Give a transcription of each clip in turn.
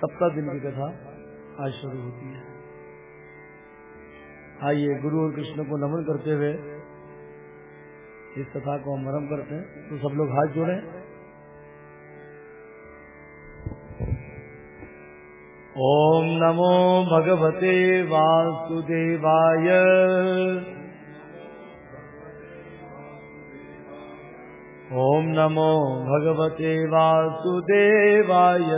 सप्ताह दिन की कथा आज शुरू होती है। आइए गुरु और कृष्ण को नमन करते हुए इस कथा को हम आरंभ करते हैं। तो सब लोग हाथ जोड़े। ओम नमो भगवते वासुदेवाय। ओम नमो भगवते वासुदेवाय।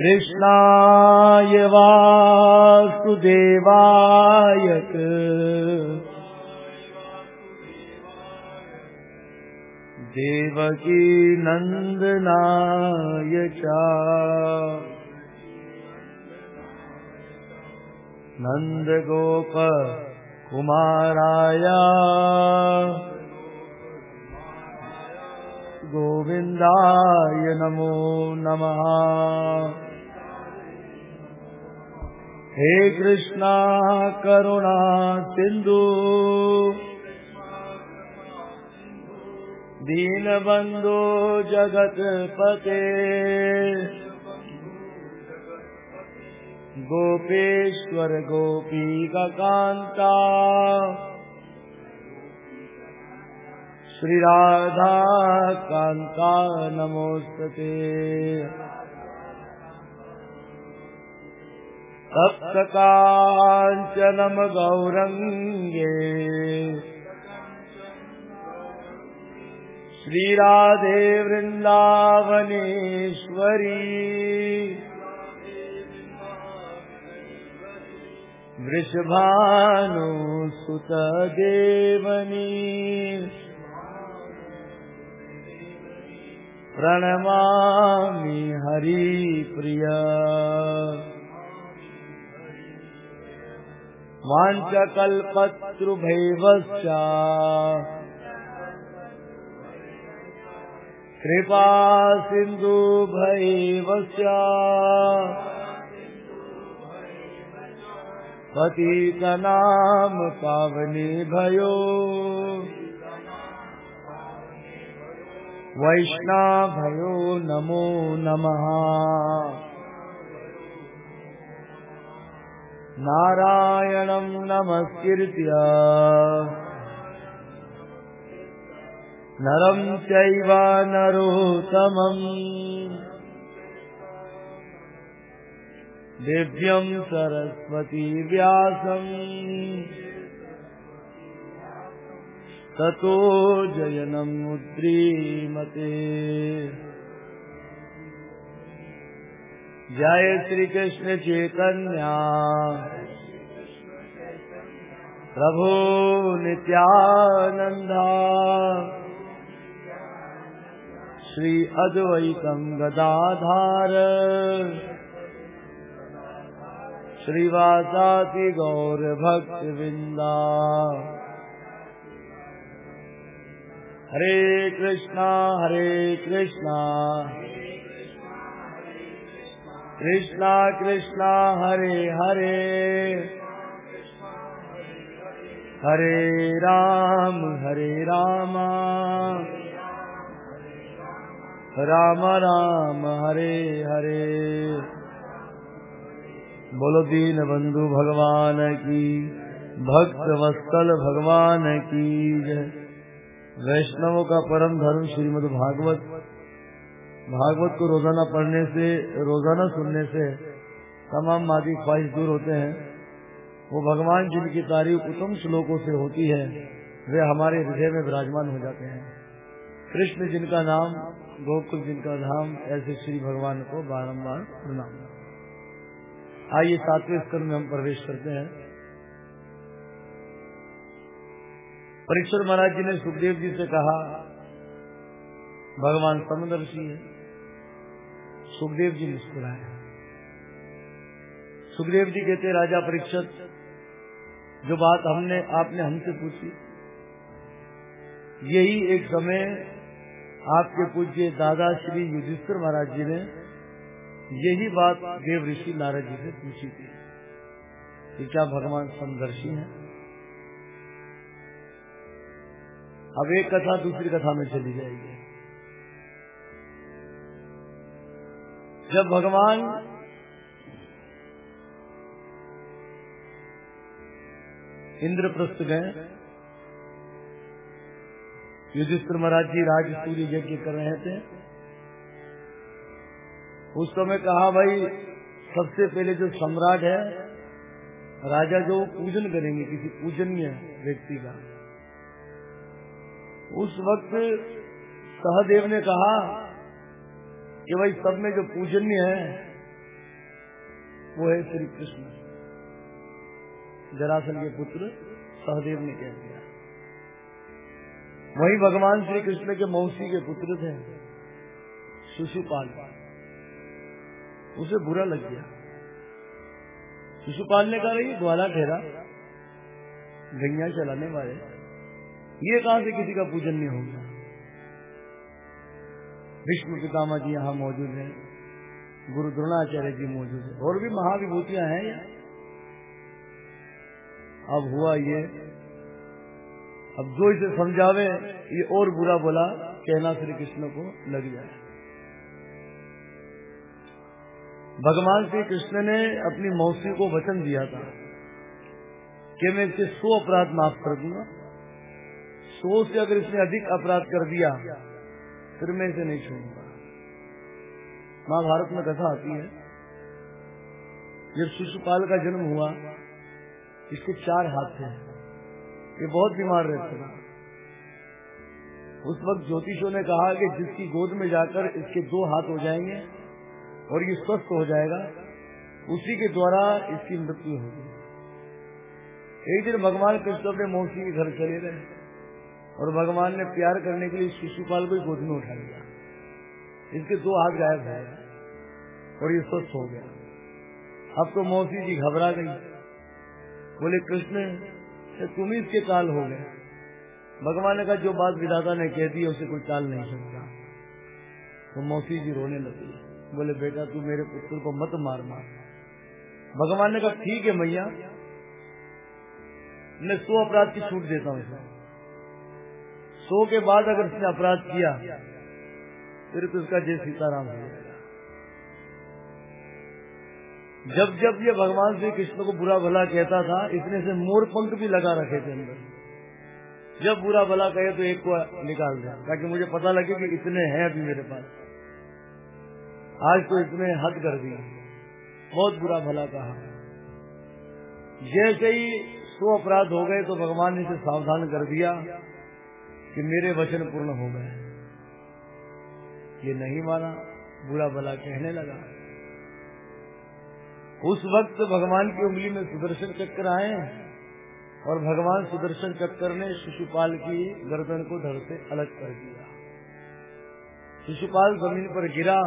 कृष्णाय वासुदेवाय देवकी नन्दनाय च नन्दगोप कुमाराय गोविन्दाय नमो नमः। हे कृष्णा करुणा सिन्धु दीनबन्धो जगत्पते। गोपेश्वर गोपीकान्ता श्रीराधा कान्ता नमोस्तते। सप्तकाञ्चनम् गौरङ्गे। श्रीराधे वृन्दावनेश्वरी। वृषभानुसुतदेवनी। प्रणमामि हरिप्रिया। वाञ्चकल्पतृभैवश्च कृपा सिन्धुभैवस्य पतितनाम पावनी भयो। वैष्णाभयो नमो नमः। नारायणं नमस्कृत्य। नरं चैव दिव्यं सरस्वती व्यासम् ततो जयनमुद्रीमते। जय श्रीकृष्ण चैतन्या। प्रभो नित्यानन्दा। श्री अद्वैतं गदाधार श्रीवासाति गौरभक्तवृन्दा। हरे कृष्णा हरे कृष्णा। कृष्णा कृष्णा, हरे हरे। हरे राम हरे राम। राम राम, हरे हरे। बोलो दीन बंधु भगवान की, भक्त वत्सल भगवान की जय। वैष्णवों का परम धर्म श्रीमद भागवत। भागवत को रोज़ाना पढ़ने से, रोज़ाना सुनने से तमाम मादी ख्वाहिश दूर होते हैं। वो भगवान जिनकी तारीफ़ उत्तम श्लोकों से होती है, वे हमारे हृदय में विराजमान हो जाते हैं। कृष्ण जिनका नाम, गोकुल जिनका धाम, ऐसे श्री भगवान को बारम्बार प्रणाम। आइए सातवें स्तर में हम प्रवेश करते हैं। परीक्षण महाराज जी ने सुखदेव जी से कहा, भगवान समदर्शी है। सुखदेव जी मुस्कुराए। सुखदेव जी कहते, राजा परीक्षित, जो बात हमने, आपने हमसे पूछी, यही एक समय आपके पूज्य दादा श्री युधिष्ठिर महाराज जी ने यही बात देव ऋषि नारद जी से पूछी थी कि क्या भगवान समदर्शी हैं? अब एक कथा दूसरी कथा में चली जाएगी। जब भगवान इंद्रप्रस्थ गए, युधिष्ठिर महाराज जी राज सूर्य यज्ञ कर रहे थे। उस समय कहा, भाई, सबसे पहले जो सम्राट है, राजा जो पूजन करेंगे, किसी पूजनीय व्यक्ति का। उस वक्त सहदेव ने कहा कि भाई सब में जो पूजनीय है, वो है श्री कृष्ण। जरासन के पुत्र सहदेव ने कह दिया। वही भगवान श्री कृष्ण के मौसी के पुत्र थे शिशुपाल उसे बुरा लग गया। शिशुपाल ने कहा, रही, ग्वाला ठहरा। गैया चलाने वाले। ये कहाँ से किसी का पूजन नहीं होगा? विष्णु पितामा जी यहाँ मौजूद हैं, गुरु द्रोणाचार्य जी मौजूद है, और भी महाविभूतियाँ हैं। यहाँ अब हुआ ये, अब जो इसे समझावे, ये और बुरा बोला, कहना श्री कृष्ण को लग जाए। भगवान श्री कृष्ण ने अपनी मौसी को वचन दिया था कि मैं इसके सौ अपराध माफ़ कर दूँगा। सौ से अगर इसने अधिक अपराध कर दिया फिर मैं इसे नहीं छोड़ूँगा महाभारत में कथा आती है। जब शिशुपाल का जन्म हुआ, इसके चार हाथ थे। ये बहुत बीमार रहते था उस वक्त ज्योतिषों ने कहा कि जिसकी गोद में जाकर इसके दो हाथ हो जाएँगे और ये स्वस्थ हो जाएगा, उसी के द्वारा इसकी मृत्यु होगी। एक दिन भगवान कृष्ण अपने मौसी के घर चले गए। और भगवान ने प्यार करने के लिए शिशुपाल को गोद में उठा लिया। इसके दो हाथ गायब है और ये स्वस्थ हो गया। अब तो मौसी जी घबरा गई। बोले, कृष्ण तुम ही इसके काल हो गए। भगवान ने कहा, जो बात विधाता ने कह दी उसे कोई टाल नहीं सकता। तो मौसी जी रोने लगी। बोले, बेटा, तू मेरे पुत्र को मत मार मार। भगवान ने कहा, ठीक है, मैया, मैं सो अपराध की छूट देता हूँ सो के बाद अगर उसने अपराध किया, फिर तो इसका जय सीताराम हो जब जब ये भगवान श्री कृष्ण को बुरा भला कहता था, इसने से मोर पंख भी लगा रखे थे अंदर। जब बुरा भला कहे तो एक को निकाल दिया, ताकि मुझे पता लगे कि इतने हैं अभी मेरे पास। आज तो इसने हद कर दी। बहुत बुरा भला कहा। जैसे ही सो अपराध हो गए तो भगवान ने इसे सावधान कर दिया। कि मेरे वचन पूर्ण हो गए। ये नहीं माना बुरा भला कहने लगा। उस वक्त भगवान की उंगली में सुदर्शन चक्कर आए और भगवान सुदर्शन चक्कर ने शिशुपाल की गर्दन को धड़ से अलग कर दिया। शिशुपाल ज़मीन पर गिरा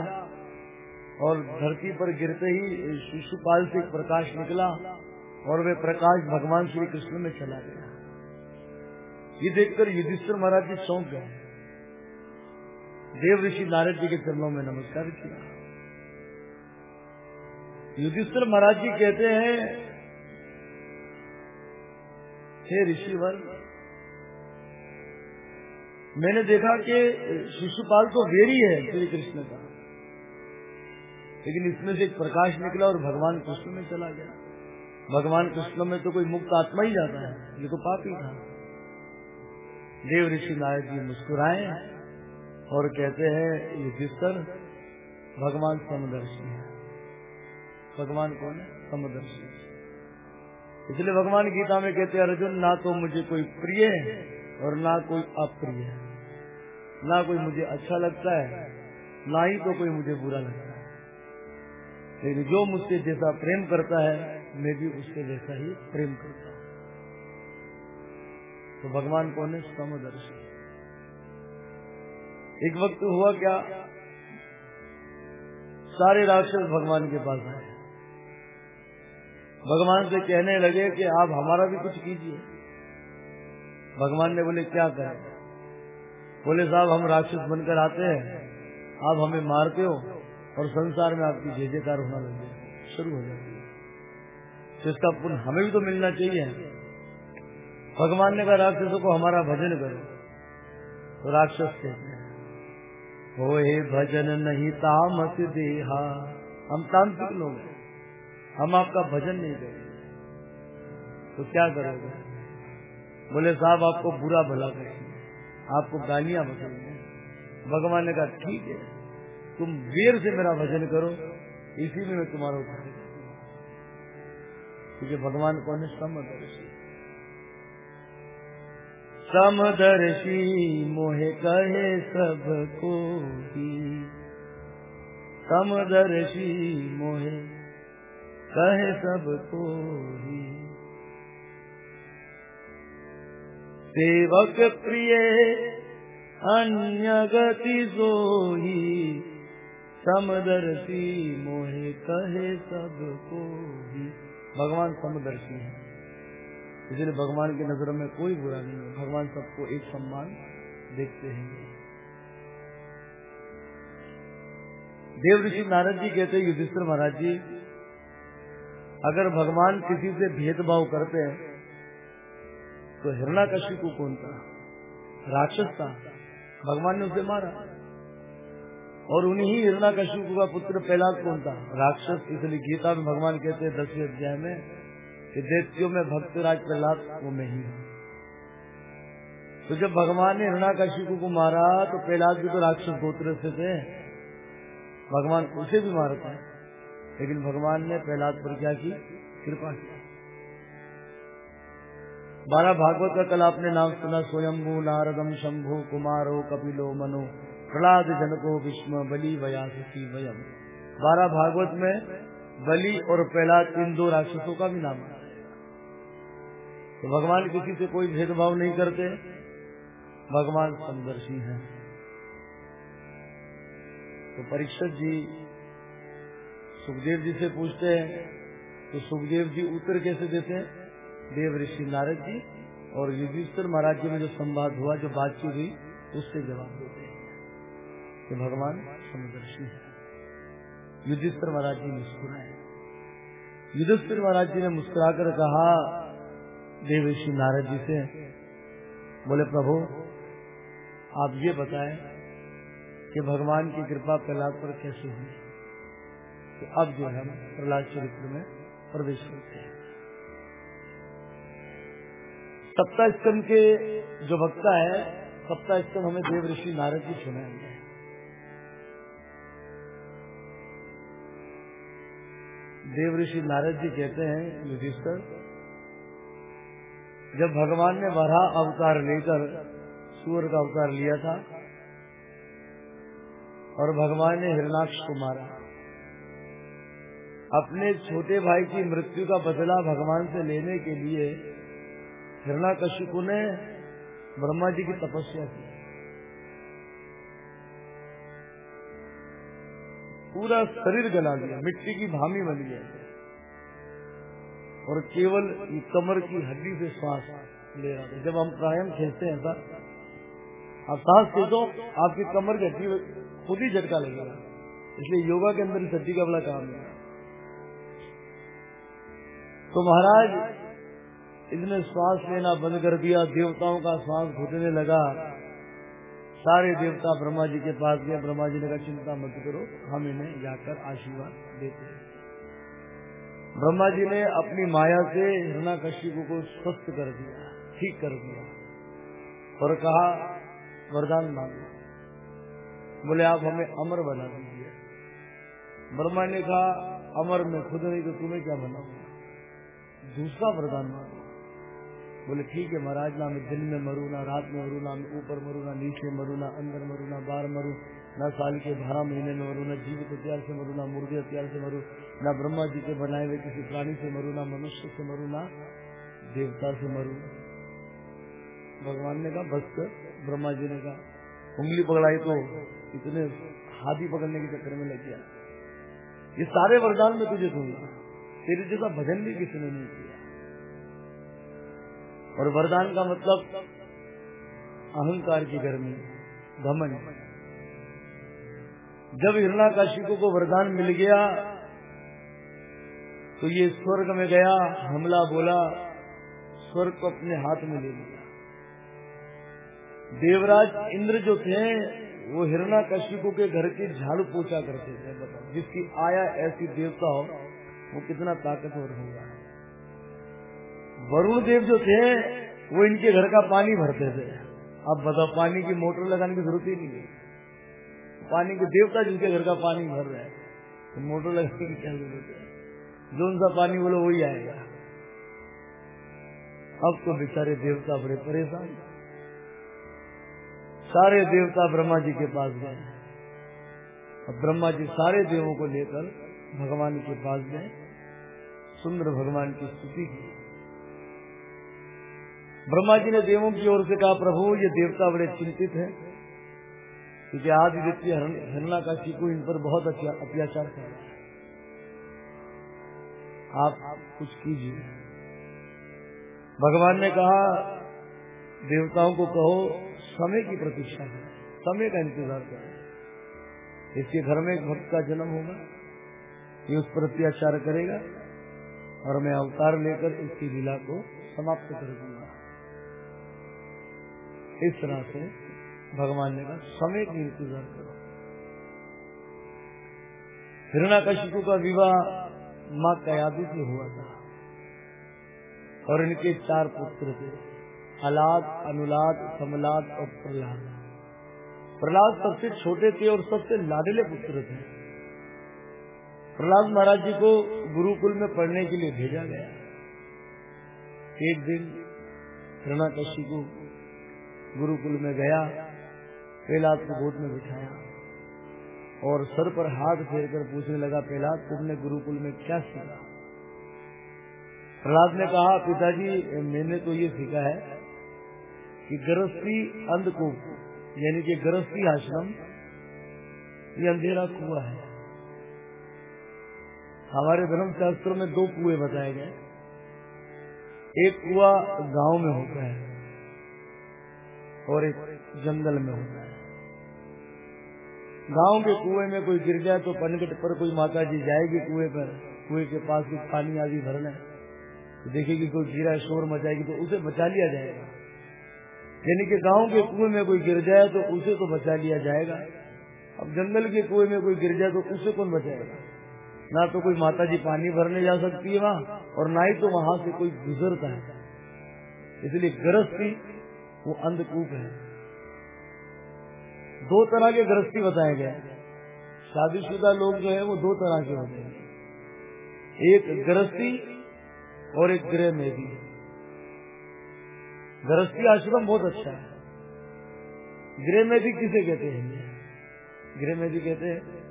और धरती पर गिरते ही शिशुपाल से प्रकाश निकला और वे प्रकाश भगवान श्री कृष्ण में चला गया। ये देखकर युधिष्ठिर महाराज जी सौंप गए। देव ऋषि नारद जी के चरणों में नमस्कार किया। युधिष्ठिर महाराज जी कहते हैं, हे ऋषिवर, मैंने देखा कि शिशुपाल तो वेरी है श्री कृष्ण का, लेकिन इसमें से एक प्रकाश निकला और भगवान कृष्ण में चला गया। भगवान कृष्ण में तो कोई मुक्त आत्मा ही जाता है, ये तो पापी था। देव ऋषि नायक जी मुस्कुराए और कहते हैं, युधिष्ठर, भगवान समदर्शी है। भगवान कौन है? समदर्शी। इसलिए भगवान गीता में कहते हैं, अर्जुन, ना तो मुझे कोई प्रिय है और ना कोई अप्रिय। है ना कोई मुझे अच्छा लगता है, ना ही तो कोई मुझे बुरा लगता है। लेकिन जो मुझसे जैसा प्रेम करता है, मैं भी उससे जैसा ही प्रेम करता हूँ। तो भगवान कौन है समदर्शी एक वक्त हुआ क्या? सारे राक्षस भगवान के पास आए। भगवान से कहने लगे कि आप हमारा भी कुछ कीजिए। भगवान ने बोले, क्या करें? बोले, साहब, हम राक्षस बनकर आते हैं। आप हमें मारते हो और संसार में आपकी जय जयकार होना लग जाए शुरू हो जाती है। तो इसका पुण्य हमें भी तो मिलना चाहिए। भगवान ने कहा, राक्षसों को हमारा भजन करो। तो राक्षस कहते हैं हो भजन नहीं तामस देहा। हम तांत्रिक लोग हैं। हम आपका भजन नहीं करेंगे। तो क्या करोगे? बोले, साहब, आपको बुरा भला करेंगे आपको गालियाँ बसेंगे भगवान ने कहा, ठीक है, तुम वीर से मेरा भजन करो, इसी में मैं तुम्हारा उद्धार क्योंकि भगवान को है समदर्शी समदर्शी मोहे कहे सबको ही समदर्शी मोहे कहे सबको ही सेवक प्रिय अन्य गति सोही। समदर्शी मोहे कहे सबको ही भगवान समदर्शी है। इसलिए भगवान की नज़रों में कोई बुरा नहीं है। भगवान सबको एक सम्मान देखते हैं। देव ऋषि नारद जी कहते हैं, युधिष्ठिर महाराज जी, अगर भगवान किसी से भेदभाव करते हैं तो हिरणा कश्यप कौन था? राक्षस था। भगवान ने उसे मारा। और उन्हीं हिरणा का पुत्र प्रहलाद कौन था? राक्षस। इसलिए गीता में भगवान कहते हैं, दसवें अध्याय में कि देवतियों में भक्त राज प्रहलाद वो मैं ही तो जब भगवान ने हिरणा कश्यप को मारा तो प्रहलाद भी तो राक्षस गोत्र से थे। भगवान उसे भी मारता है लेकिन भगवान ने प्रहलाद पर क्या की? कृपा की। बारह भागवत का कल आपने नाम सुना, स्वयंभू नारदम शंभु कुमारो कपिलो मनो, प्रहलाद जनको विष्णु बलि वयासी वयम। बारह भागवत में बलि और प्रहलाद इन दो राक्षसों का भी नाम है। तो भगवान किसी से कोई भेदभाव नहीं करते। भगवान समदर्शी हैं। तो परीक्षक जी सुखदेव जी से पूछते हैं तो सुखदेव जी उत्तर कैसे देते हैं? देव ऋषि नारद जी और युधिष्ठिर महाराज जी में जो संवाद हुआ, जो बातचीत हुई, उससे जवाब देते हैं। कि भगवान समदर्शी है। युधिष्ठिर महाराज जी मुस्कुराए। युधिष्ठिर महाराज जी ने मुस्कुराकर कहा देवेशी नारद जी से, बोले, प्रभु, आप ये बताएँ कि भगवान की कृपा प्रहलाद पर कैसे हुई तो अब जो है प्रहलाद चरित्र में प्रवेश करते हैं। सप्ताह स्तंभ के जो वक्ता है, सप्ताह स्तंभ हमें देव ऋषि नारद जी सुनाएँगे। देव ऋषि नारद जी कहते हैं, युधिष्ठर, जब भगवान ने वरा अवतार लेकर सूर का अवतार लिया था और भगवान ने हिरणाक्ष को मारा, अपने छोटे भाई की मृत्यु का बदला भगवान से लेने के लिए हिरणाकशिपु ने ब्रह्मा जी की तपस्या की। पूरा शरीर गला गया मिट्टी की भामी बन गया और केवल कमर की हड्डी से श्वास ले रहा था। जब हम प्रायम खेलते हैं सर आप सांस खेलो आपकी कमर की हड्डी खुद ही झटका लगेगा इसलिए योगा के अंदर इस हड्डी का बड़ा काम है। तो महाराज, इसने श्वास लेना बंद कर दिया, देवताओं का श्वास घुटने लगा। सारे देवता ब्रह्मा जी के पास गए, ब्रह्मा जी ने कहा, चिंता मत करो, हम इन्हें जाकर आशीर्वाद देते हैं। ब्रह्मा जी ने अपनी माया से हिरणा कश्यप को स्वस्थ कर दिया, ठीक कर दिया और कहा, वरदान मांगो। बोले, आप हमें अमर बना दीजिए। ब्रह्मा ने कहा, अमर में खुद नहीं तो तुम्हें क्या बनाऊँगा? दूसरा वरदान मांगो। बोले ठीक है महाराज ना मैं दिन में मरू ना रात में मरू ना मैं ऊपर मरू ना नीचे मरू ना अंदर मरू ना बाहर मरू ना साल के बारह महीने में मरू ना जीवित हथियार से मरू ना मुर्गे हथियार से मरू ना ब्रह्मा जी के बनाए हुए किसी प्राणी से मरू ना मनुष्य से मरू ना देवता से मरू भगवान ने कहा बस कर ब्रह्मा जी ने कहा उंगली पकड़ाई तो इतने हाथी पकड़ने के चक्कर में लग गया ये सारे वरदान में तुझे दूँगा तेरे जैसा भजन भी किसी ने नहीं किया और वरदान का मतलब अहंकार की गर्मी घमन जब हिरणा हिरणाकाशिकों को वरदान मिल गया तो ये स्वर्ग में गया, हमला बोला, स्वर्ग को अपने हाथ में ले लिया। देवराज इंद्र जो थे, वो हिरणा कश्यपु के घर की झाड़ू पोछा करते थे जिसकी आया ऐसी देवता हो, वो कितना ताकतवर होगा। वरुण देव जो थे, वो इनके घर का पानी भरते थे। अब बताओ, पानी की मोटर लगाने की ज़रूरत ही नहीं है। पानी के देवता जिनके घर का पानी भर रहे हैं तो मोटर लगाने की क्या ज़रूरत है? जो उनका पानी बोलो, वही आएगा। अब तो बेचारे देवता बड़े परेशान सारे देवता ब्रह्मा जी के पास गए। अब ब्रह्मा जी सारे देवों को लेकर भगवान के पास गए। सुंदर भगवान की स्तुति की। ब्रह्मा जी ने देवों की ओर से कहा, प्रभु, ये देवता बड़े चिंतित हैं। क्योंकि आदि द्वितीय हरना का चिकू इन पर बहुत अत्याचार कर रहा है। आप कुछ कीजिए। भगवान ने कहा, देवताओं को कहो, समय की प्रतीक्षा है। समय का इंतज़ार करें। इसके घर में एक भक्त का जन्म होगा। ये उस पर अत्याचार करेगा और मैं अवतार लेकर इसकी लीला को समाप्त कर दूँगा इस तरह से भगवान ने कहा, समय की इंतज़ार करो। हिरणाकशिपु का विवाह माँ कयादि से हुआ था और इनके चार पुत्र थे, अलाद, अनुलाद, समलाद और प्रहलाद। प्रहलाद सबसे छोटे थे और सबसे लाडले पुत्र थे। प्रहलाद महाराज जी को गुरुकुल में पढ़ने के लिए भेजा गया। एक दिन हिरणाकशी को गुरुकुल में गया प्रहलाद को गोद में बिठाया और सर पर हाथ फेर कर पूछने लगा प्रहलाद तुमने गुरुकुल में क्या सीखा? प्रहलाद ने कहा, पिताजी, मैंने तो ये सीखा है कि गृहस्थी अंधकूप, यानी कि गृहस्थी आश्रम, ये अंधेरा कुआ है। हमारे धर्म शास्त्रों में दो कुएँ बताए गए। एक कुआ गाँव में होता है। और एक जंगल में है गाँव के कुएँ में कोई गिर जाए तो पनगट पर कोई माता जी जाएगी कुएँ पर, कुएँ के पास कुछ पानी आदि भरना तो देखेगी कोई गिरा, शोर मचाएगी तो उसे बचा लिया जाएगा। यानी कि गाँव के कुएँ में कोई गिर जाए तो उसे तो बचा लिया जाएगा। अब जंगल के कुएँ में कोई गिर जाए तो उसे कौन बचाएगा? ना तो कोई माता जी पानी भरने जा सकती है वहाँ, और ना ही तो वहाँ से कोई गुजरता है। इसलिए गृहस्थी वो अंधकूप है। दो तरह के गृहस्थी बताए गए। शादीशुदा लोग जो है, वो दो तरह के होते हैं। एक गृहस्थी और एक गृह में भी। गृहस्थी आश्रम बहुत अच्छा है। गृह में भी किसे कहते हैं? गृह में भी कहते हैं।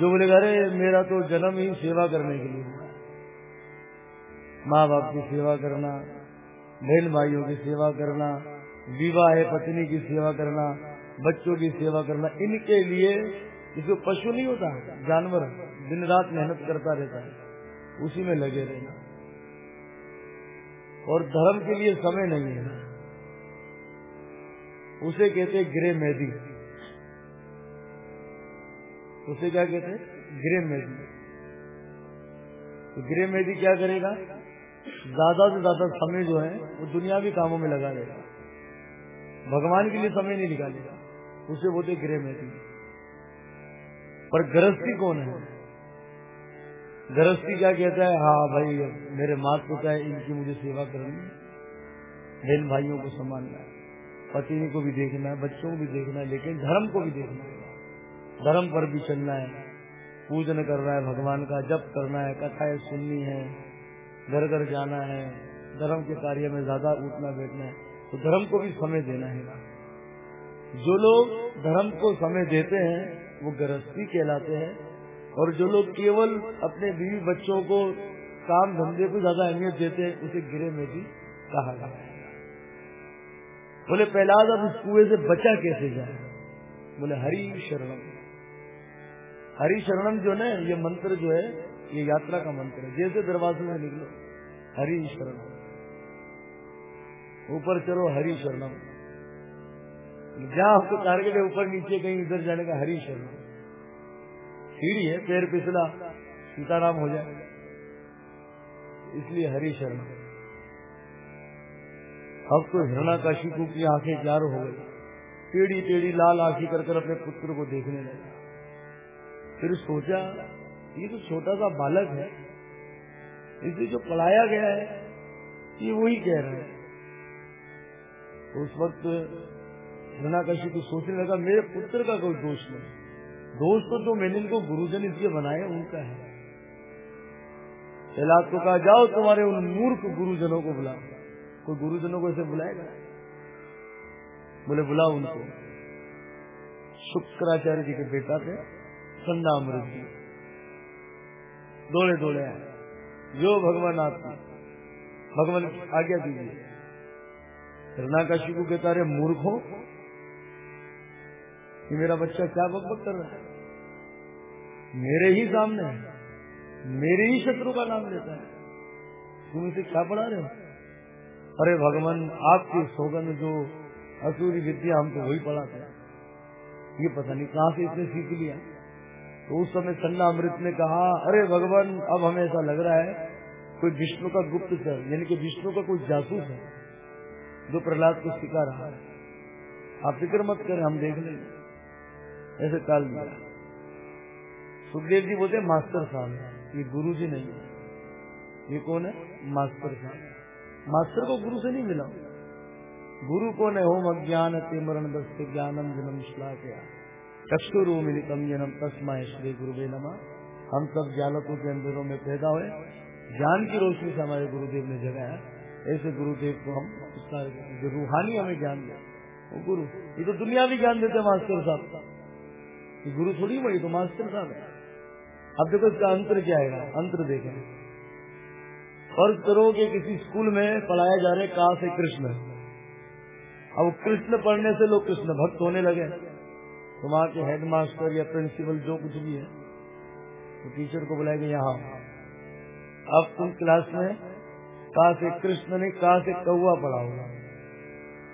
जो बोले, अरे, मेरा तो जन्म ही सेवा करने के लिए माँ बाप की सेवा करना बहन भाइयों की सेवा करना, विवाह पत्नी की सेवा करना, बच्चों की सेवा करना, इनके लिए जिसको पशु नहीं होता, जानवर दिन रात मेहनत करता रहता है, उसी में लगे रहना। और धर्म के लिए समय नहीं है। उसे कहते ग्रे मेदी उसे क्या कहते गृह मेदी तो गृह मेदी क्या करेगा? ज़्यादा से ज़्यादा समय जो है, वो दुनियावी कामों में लगा देगा भगवान के लिए समय नहीं निकालेगा। उसे बोलते गृह में थी पर गृहस्थी कौन है? गृहस्थी क्या कहता है? हाँ भाई, मेरे मात पिता है, इनकी मुझे सेवा करनी बहन भाइयों को संभालना है। पत्नी को भी देखना है, बच्चों को भी देखना है, लेकिन धर्म को भी देखना है। धर्म पर भी चलना है। पूजन करना है, भगवान का जप करना है, कथाएँ सुननी है। घर घर जाना है, धर्म के कार्य में ज़्यादा उठना बैठना है तो धर्म को भी समय देना है। जो लोग धर्म को समय देते हैं, वो गृहस्थी कहलाते हैं, और जो लोग केवल अपने बीवी बच्चों को काम धंधे को ज़्यादा अहमियत देते हैं, उसे गिरे में भी कहा गया बोले प्रहलाद अब इस कुएँ से बचा कैसे जाए? बोले, हरी शरणम। हरी शरणम जो ना, ये मंत्र जो है ये यात्रा का मंत्र है। जैसे दरवाजे में निकलो, हरि शरणम। ऊपर चलो हरि शरणम। जहाँ आपको टारगेट है, ऊपर नीचे कहीं, इधर जाने का हरि शरणम। सीढ़ी है, पैर पिछला, सीताराम हो जाए। इसलिए हरि शरण अब तो हिरणाकशिपु की आँखें चार हो गई। टेढ़ी टेढ़ी लाल आंखी कर कर अपने पुत्र को देखने लगा। फिर सोचा ये तो छोटा सा बालक है, इसे जो पढ़ाया गया है, ये वही कह रहे है। तो उस वक्त हिरणाकशी को सोचने लगा, मेरे पुत्र का कोई दोष नहीं। दोष तो जो मैंने इनको गुरुजन इसलिए बनाए उनका है। प्रहलाद को कहा, जाओ तुम्हारे उन मूर्ख गुरुजनों को बुला कोई गुरुजनों को ऐसे बुलाएगा? बोले, बुलाओ उनको। शुक्राचार्य जी के बेटा थे संडामृत जी। दौड़े दौड़े आए जो भगवान आपकी भगवान आज्ञा दीजिए। हिरणाकशिपु कहता रहे मूर्ख हो कि मेरा बच्चा क्या बकबक कर रहा है? मेरे ही सामने है, मेरे ही शत्रु का नाम लेता है। तुम इसे क्या पढ़ा रहे हो? अरे भगवान, आपकी सौगंध जो असुरी विद्या हमको वही पढ़ाते ये पता नहीं कहाँ से इसने सीख लिया। तो उस समय सन्ना अमृत ने कहा, अरे भगवान, अब हमें ऐसा लग रहा है, कोई विष्णु का गुप्त सर यानी कि विष्णु का कोई जासूस है। जो प्रहलाद को सिखा रहा है। आप फ़िक्र मत करें, हम देख लेंगे। ऐसे काल दिया सुखदेव जी बोलते, मास्टर साहब, ये गुरु जी नहीं है। ये कौन है? मास्टर साहब। मास्टर को गुरु से नहीं मिला। गुरु को न होम अज्ञान तिमरण दस्त ज्ञानम जन्म श्लाघया। चक्षुरु मिलितम जनम तस्मा श्री गुरुवे नमा। हम सब जालकों के अंदरों में पैदा हुए। ज्ञान की रोशनी से हमारे गुरुदेव ने जगाया ऐसे गुरुदेव को हम जो रूहानी हमें ज्ञान दे। वो गुरु, ये तो दुनिया भी ज्ञान देते मास्टर साहब। गुरु थोड़ी वही तो मास्टर साहब है। अब देखो इसका अंतर क्या है? अंतर देखें। फ़र्ज़ करो कि किसी स्कूल में पढ़ाया जा रहे कहा से कृष्ण। अब कृष्ण पढ़ने से लोग कृष्ण भक्त होने लगे। वहाँ के हेडमास्टर या प्रिंसिपल जो कुछ भी है तो टीचर को बुलाएँगे यहाँ। अब तुम क्लास में कहा से कृष्ण ने कहा से कौआ पढ़ा होगा?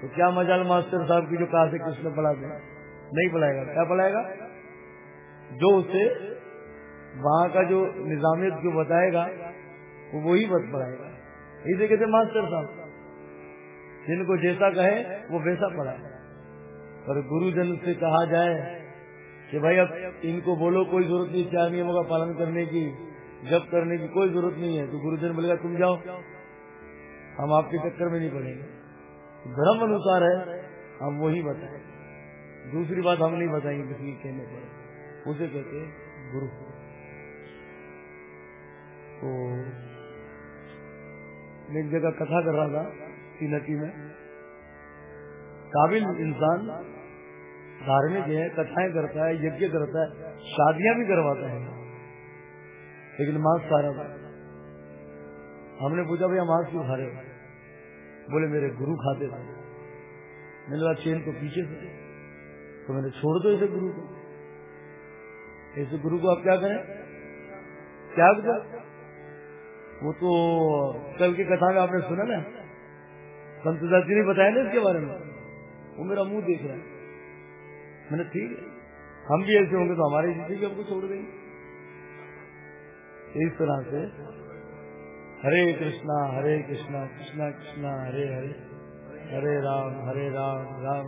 तो क्या मजाल मास्टर साहब की जो कहा से कृष्ण पढ़ा दे नहीं पढ़ाएगा क्या पढ़ाएगा जो उसे वहाँ का जो निजामियत जो बताएगा, वो वही बत पढ़ाएगा। इसे कहते मास्टर साहब? जिनको जैसा कहे, वो वैसा पढ़ाए पर गुरुजन से कहा जाए कि भाई अब इनको बोलो, कोई ज़रूरत नहीं, चार नियमों का पालन करने की जब करने की कोई ज़रूरत नहीं है। तो गुरुजन बोलेगा, तुम जाओ, हम आपके चक्कर में नहीं पड़ेंगे। धर्म अनुसार है, हम वही बताए। दूसरी बात हम नहीं बताएँगे किसी के कहने पर। उसे कहते गुरु। तो एक जगह कथा कर रहा था तीनती में। काबिल इंसान धार्मिक है, कथाएँ करता है, यज्ञ करता है, शादियाँ भी करवाता है। लेकिन मांस खा था। हमने पूछा, भैया, मांस क्यों खा रहे बोले, मेरे गुरु खाते थे। मैंने कहा, चेन को पीछे से तो मैंने छोड़ दो इसे गुरु को। ऐसे गुरु को आप क्या करें क्या कर वो तो कल की कथा में आपने सुना ना? संत जी ने बताया ना इसके बारे में? वो मेरा मुँह देख रहा है। मैंने ठीक है। हम भी ऐसे होंगे तो हमारे जिसे भी हमको छोड़ देंगे। इस तरह से हरे कृष्णा हरे कृष्णा कृष्णा कृष्णा, हरे हरे। हरे राम हरे राम राम।